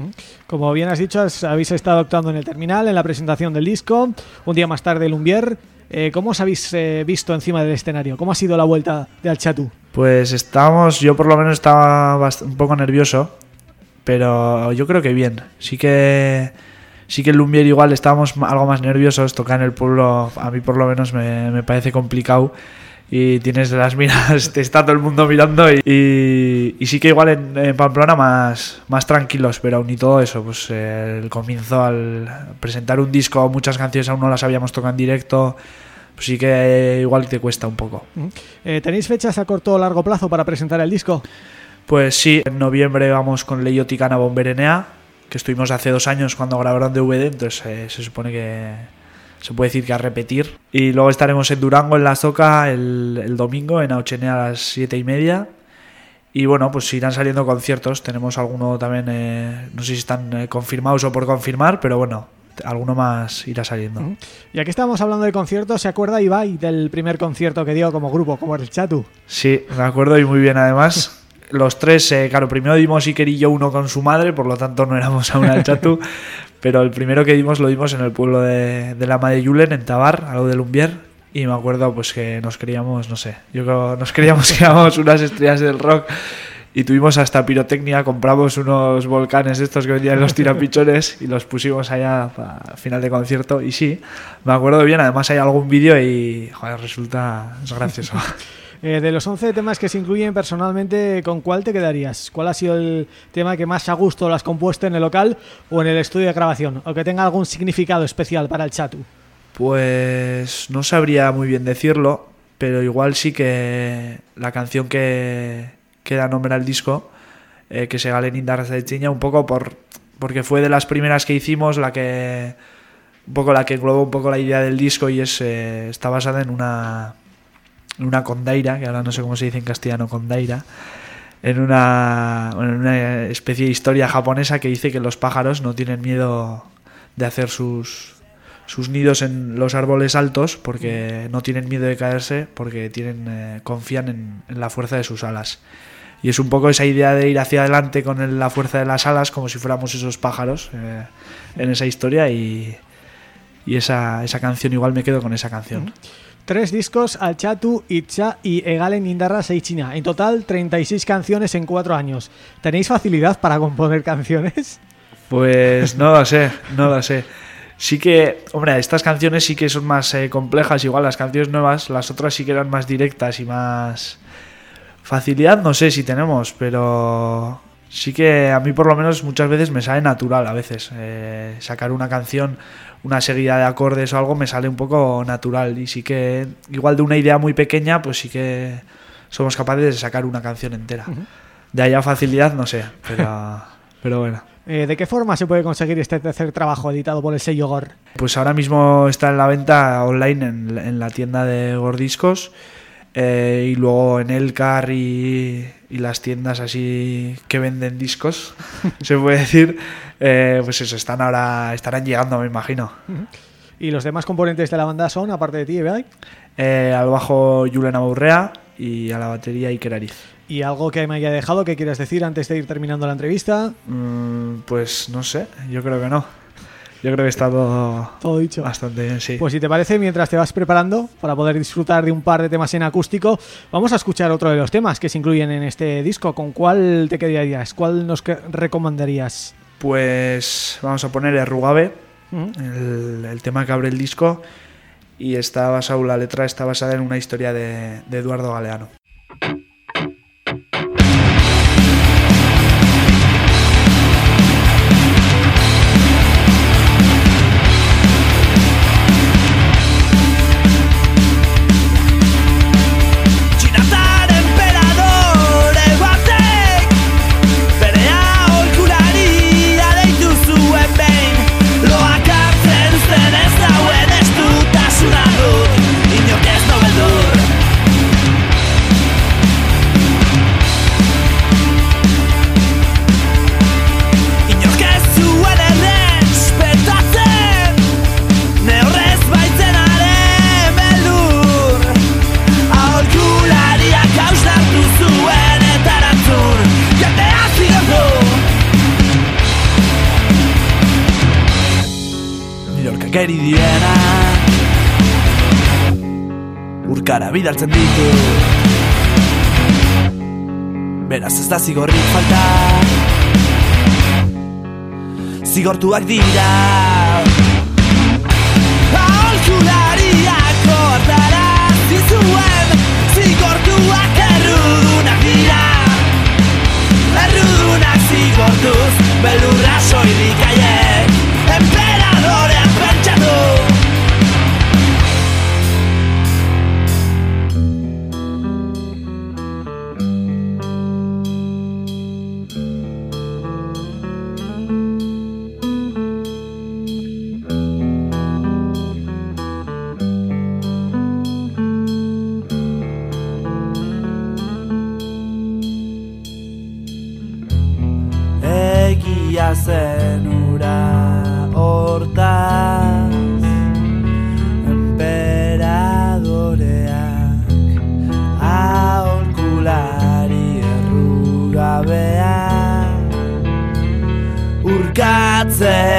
[SPEAKER 1] Como bien has dicho, habéis estado actuando en el terminal, en la presentación del disco, un día más tarde Lumbier. Eh, ¿Cómo os habéis eh, visto encima del escenario? ¿Cómo ha sido la vuelta de Alchatu?
[SPEAKER 4] Pues estábamos, yo por lo menos estaba un poco nervioso, pero yo creo que bien. Sí que sí que el Lumbier igual estábamos algo más nerviosos, tocar en el pueblo a mí por lo menos me, me parece complicado y tienes las miras, te está todo el mundo mirando y, y, y sí que igual en, en Pamplona más, más tranquilos, pero aún y todo eso, pues el comienzo al presentar un disco, muchas canciones aún no las habíamos tocado en directo, pues sí que igual te cuesta un poco.
[SPEAKER 1] Eh, ¿Tenéis fechas a corto o largo plazo para presentar el disco?
[SPEAKER 4] Pues sí, en noviembre vamos con Leioticana Bomberenea, que estuvimos hace dos años cuando grabaron DVD, entonces eh, se supone que se puede decir que a repetir. Y luego estaremos en Durango, en La Soca, el, el domingo, en Auchenea a las siete y media. Y bueno, pues irán saliendo conciertos. Tenemos alguno también, eh, no sé si están eh, confirmados o por confirmar, pero bueno, alguno más irá saliendo.
[SPEAKER 1] Y aquí estamos hablando de conciertos, ¿se acuerda Ibai del primer concierto que dio como grupo, como el Chatu?
[SPEAKER 4] Sí, me acuerdo y muy bien además. Los tres, eh, claro, primero dimos Iker y yo uno con su madre, por lo tanto no éramos aún al Chatu, pero el primero que dimos lo dimos en el pueblo de, de la Madre Yulen, en Tabar, algo de Lumbier, y me acuerdo pues que nos creíamos, no sé, yo creo, nos creíamos que éramos unas estrellas del rock y tuvimos hasta pirotecnia, compramos unos volcanes estos que vendían en los tirapichones y los pusimos allá a final de concierto y sí, me acuerdo bien, además hay algún vídeo y joder, resulta es gracioso.
[SPEAKER 1] Eh, de los 11 temas que se incluyen personalmente, ¿con cuál te quedarías? ¿Cuál ha sido el tema que más a gusto lo has compuesto en el local o en el estudio de grabación? O que tenga algún significado especial para el Chatu.
[SPEAKER 4] Pues no sabría muy bien decirlo, pero igual sí que la canción que, que da nombre al disco, eh, que se galen Indarras de Chiña, un poco por porque fue de las primeras que hicimos, la que un poco la que englobó un poco la idea del disco y es eh, está basada en una en una condaira, que ahora no sé cómo se dice en castellano condaira, en una, en una especie de historia japonesa que dice que los pájaros no tienen miedo de hacer sus sus nidos en los árboles altos porque no tienen miedo de caerse porque tienen eh, confían en, la fuerza de sus alas y es un poco esa idea de ir hacia adelante con la fuerza de las alas como si fuéramos esos pájaros eh, en esa historia y, y esa, esa, canción igual me quedo con esa canción
[SPEAKER 1] -huh. Tres discos, Alchatu, Itcha y Egalen Indarra Seichina. En total, 36 canciones en cuatro años. ¿Tenéis facilidad para componer canciones?
[SPEAKER 4] Pues no lo sé, no lo sé sí que, hombre, estas canciones sí que son más eh, complejas, igual las canciones nuevas, las otras sí que eran más directas y más... Facilidad no sé si tenemos, pero sí que a mí por lo menos muchas veces me sale natural a veces. Eh, sacar una canción, una seguida de acordes o algo me sale un poco natural y sí que igual de una idea muy pequeña pues sí que somos capaces de sacar una canción entera. Uh -huh. De allá facilidad no sé, pero, pero bueno.
[SPEAKER 1] Eh, ¿De qué forma se puede conseguir este tercer trabajo editado por el sello Gor?
[SPEAKER 4] Pues ahora mismo está en la venta online en, en la tienda de Gordiscos eh, y luego en Elcar y, y, las tiendas así que venden discos, se puede decir, eh, pues eso, están ahora estarán llegando, me imagino.
[SPEAKER 1] ¿Y los demás componentes de la banda son, aparte de ti, ¿verdad?
[SPEAKER 4] Eh, al bajo Julen Aburrea y a la batería Iker Ariz.
[SPEAKER 1] ¿Y algo que me haya dejado que quieras decir antes de ir terminando la entrevista?
[SPEAKER 4] Mm, pues no sé, yo creo que no. Yo creo que está todo,
[SPEAKER 1] todo dicho.
[SPEAKER 4] Bastante bien, sí.
[SPEAKER 1] Pues si te parece, mientras te vas preparando para poder disfrutar de un par de temas en acústico, vamos a escuchar otro de los temas que se incluyen en este disco. ¿Con cuál te quedarías? ¿Cuál nos recomendarías?
[SPEAKER 4] Pues vamos a poner Errugabe, uh -huh. el, el, tema que abre el disco, y está basado, la letra está basada en una historia de, de Eduardo Galeano. Geri diena. Urkara bidaltzen ditu. Beraz ez da zigorrik falta. Zigortuak dira. Aholkulariak kortara zizuen Zigortuak errudunak dira. Errudunak zigortuz Belurra soilik aiek
[SPEAKER 2] 在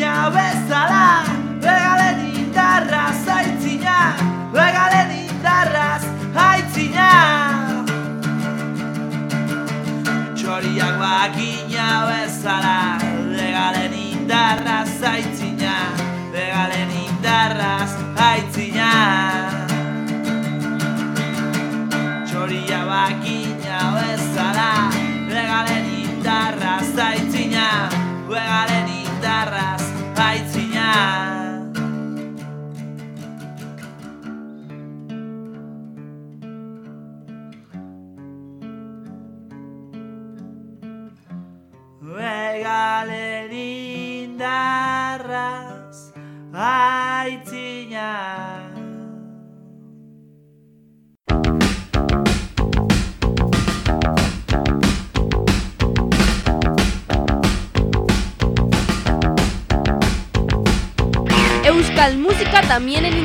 [SPEAKER 2] Ina bezala Legalen indarraz haitzina Legalen indarraz haitzina Txoriak bakina bezala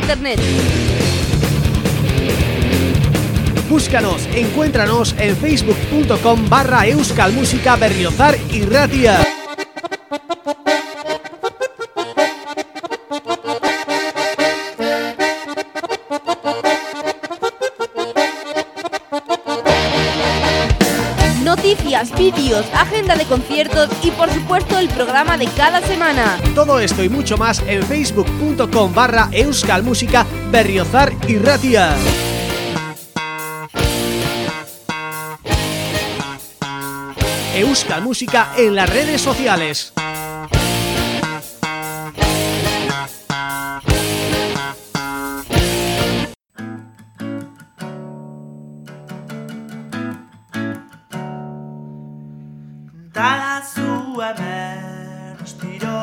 [SPEAKER 5] internet.
[SPEAKER 1] Búscanos, encuéntranos en facebook.com barra euskalmusica berriozar y ratia.
[SPEAKER 5] Noticias, vídeos, agenda de conciertos y por supuesto el programa de cada semana.
[SPEAKER 1] Todo esto y mucho más en facebook.com barra euskalmusica berriozar y ratia. Euskal Música en las redes sociales.
[SPEAKER 2] Talazu hemen ostiro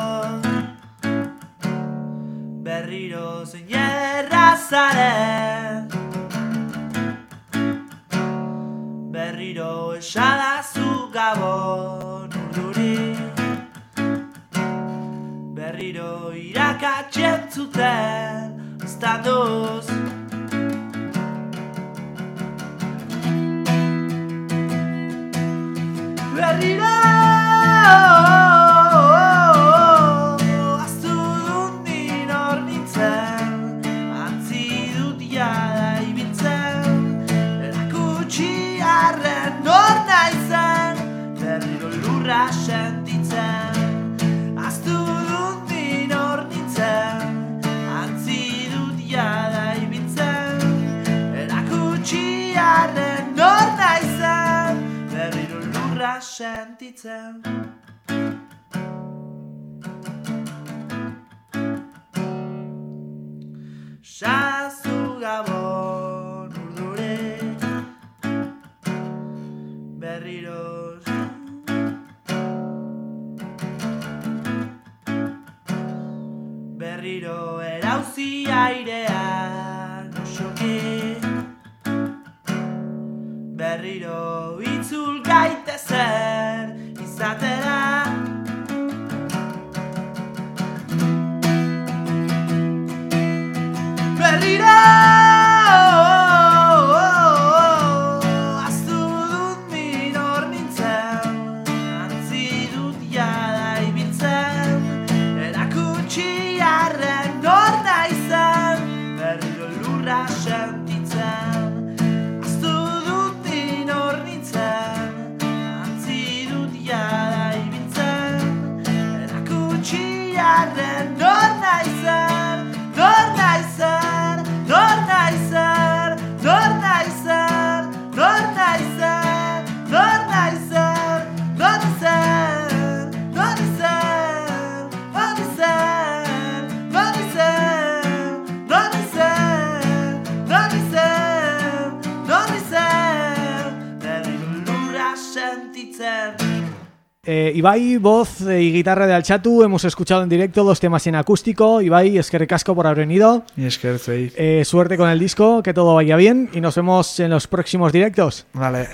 [SPEAKER 2] Berriro zein errazaren Berriro esadazu gabon urduri. Berriro irakatzen zuten sentitzen Shazu gabon urdure Berriro. Berriro erauzi airean osoki Berriro itzul gaitezen
[SPEAKER 1] Eh, Ibai, voz eh, y guitarra de Alchatu, hemos escuchado en directo dos temas en acústico. Ibai, es que recasco por haber venido.
[SPEAKER 4] Y es que.
[SPEAKER 1] Eh, suerte con el disco, que todo vaya bien y nos vemos en los próximos directos.
[SPEAKER 4] Vale.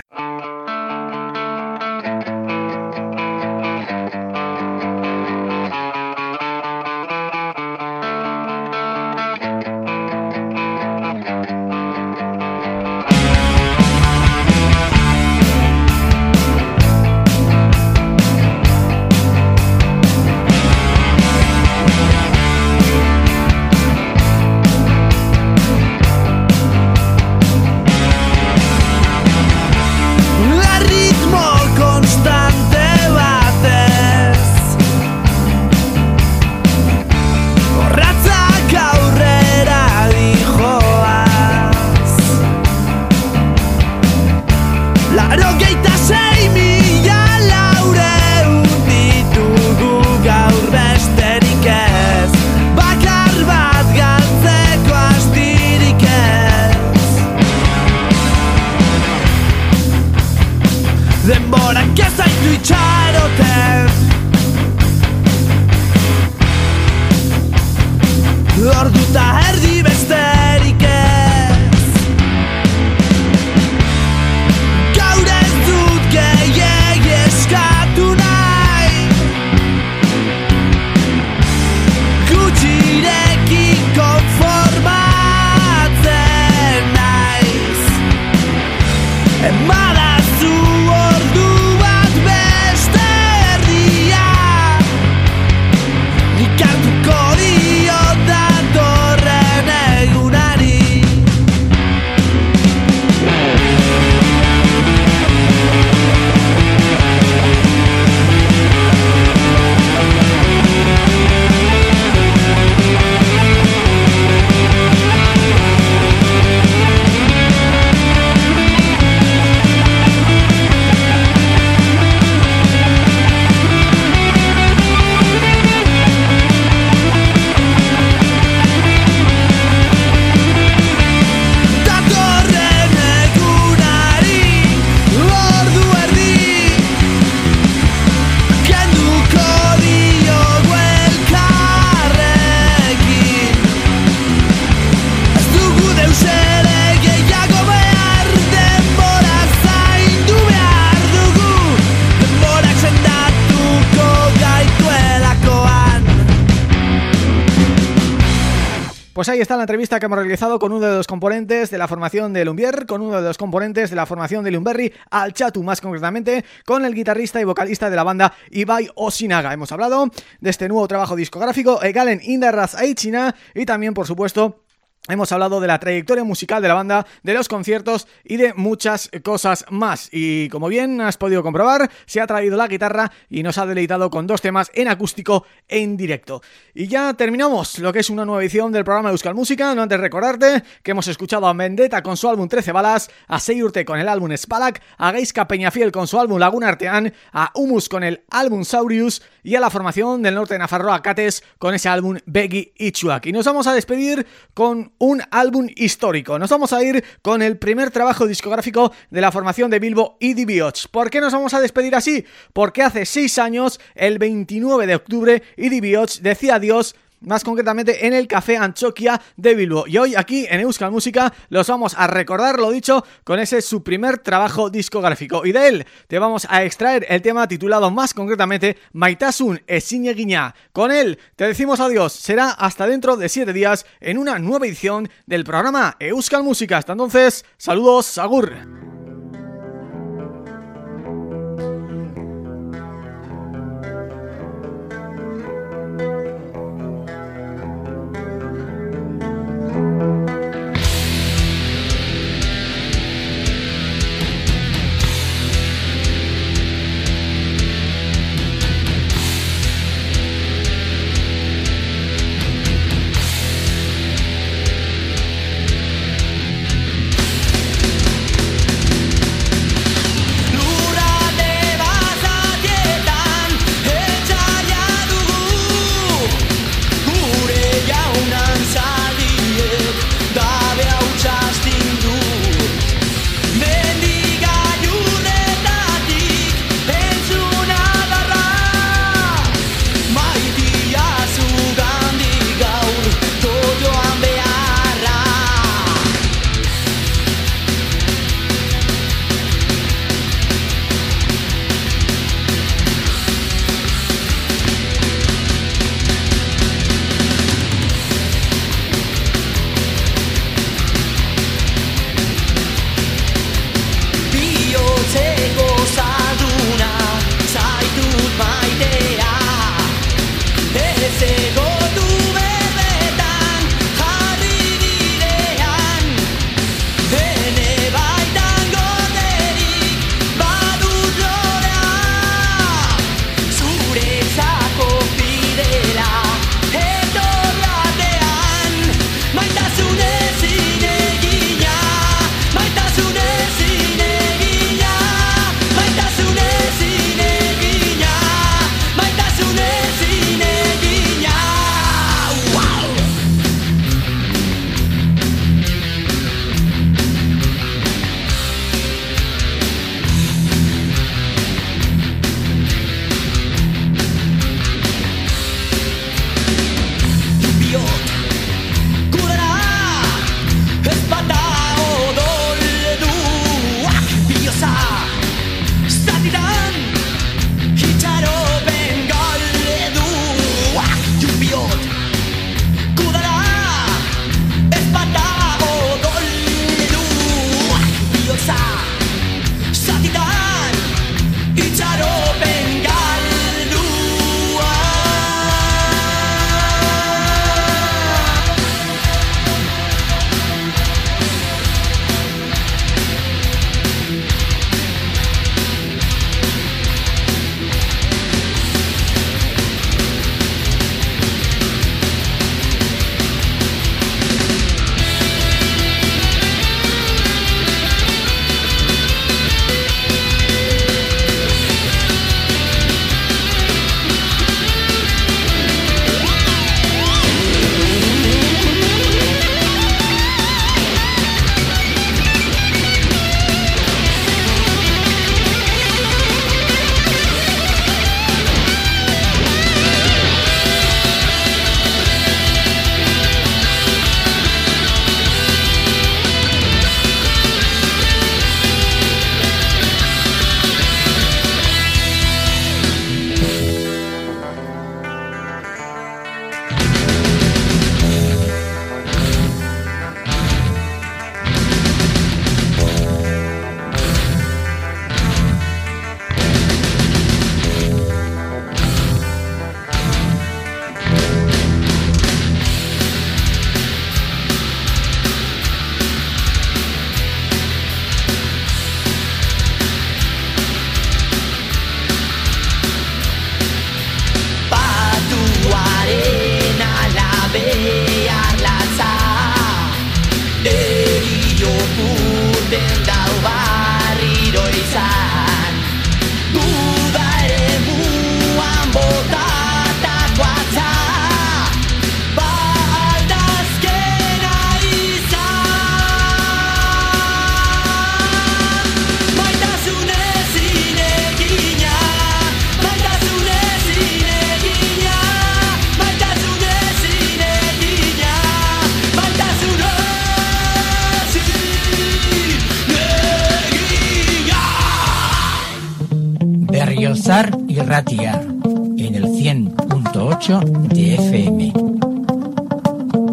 [SPEAKER 1] La entrevista que hemos realizado con uno de los componentes de la formación de Lumbier, con uno de los componentes de la formación de Lumberry, al Chatu más concretamente, con el guitarrista y vocalista de la banda Ibai Osinaga. Hemos hablado de este nuevo trabajo discográfico, Egalen Inderraz Aichina, y también, por supuesto, Hemos hablado de la trayectoria musical de la banda, de los conciertos y de muchas cosas más. Y como bien has podido comprobar, se ha traído la guitarra y nos ha deleitado con dos temas en acústico en directo. Y ya terminamos lo que es una nueva edición del programa de Euskal Música, no antes recordarte que hemos escuchado a Mendetta con su álbum 13 balas, a Seyurte con el álbum Spalak, a Geiska Peñafiel con su álbum Laguna Artean, a Humus con el álbum Saurius y a la formación del norte de Nafarroa Cates con ese álbum Beggy Ichuak. Y nos vamos a despedir con un álbum histórico. Nos vamos a ir con el primer trabajo discográfico de la formación de Bilbo y Dibiots. ¿Por qué nos vamos a despedir así? Porque hace seis años, el 29 de octubre, Idibiots decía adiós más concretamente en el Café Anchoquia de Bilbo. Y hoy aquí en Euskal Música los vamos a recordar, lo dicho, con ese su primer trabajo discográfico. Y de él te vamos a extraer el tema titulado más concretamente Maitasun Esiñe Guiña. Con él te decimos adiós. Será hasta dentro de siete días en una nueva edición del programa Euskal Música. Hasta entonces, saludos, agur.